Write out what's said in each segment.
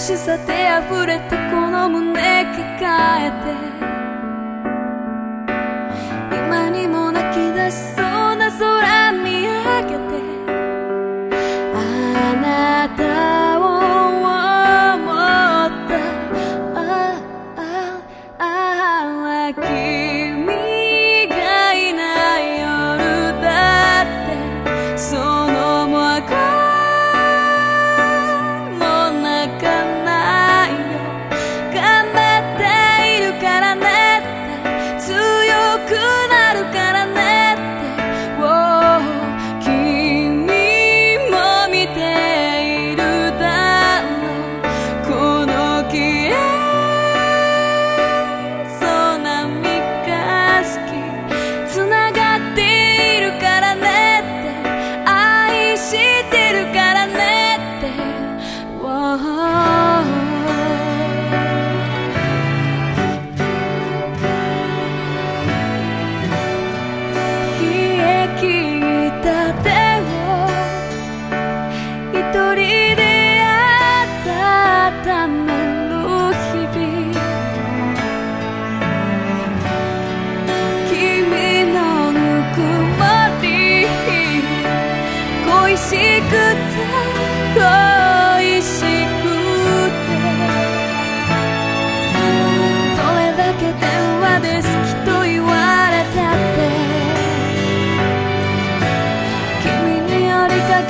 しさで溢れたこの胸抱えて。今にも泣き出しそうな空見上げて。あなた si te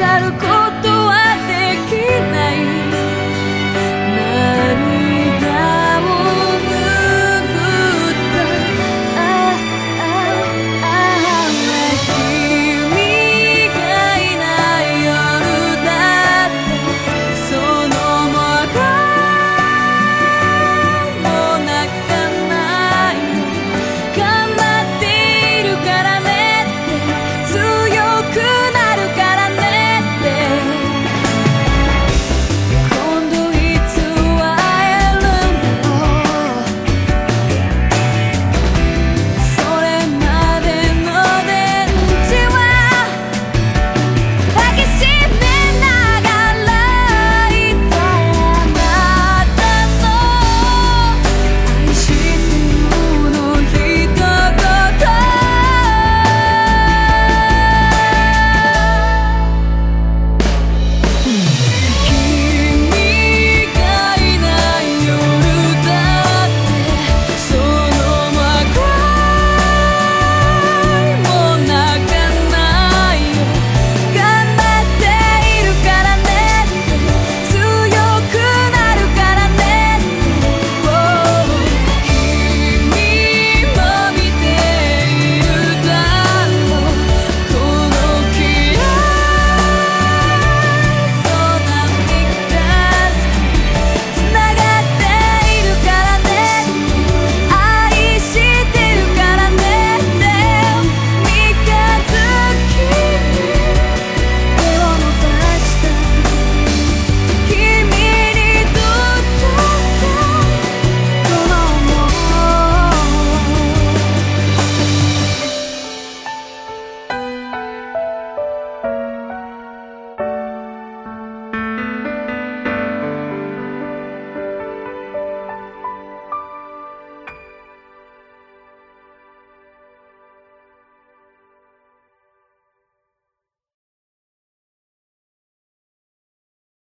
かる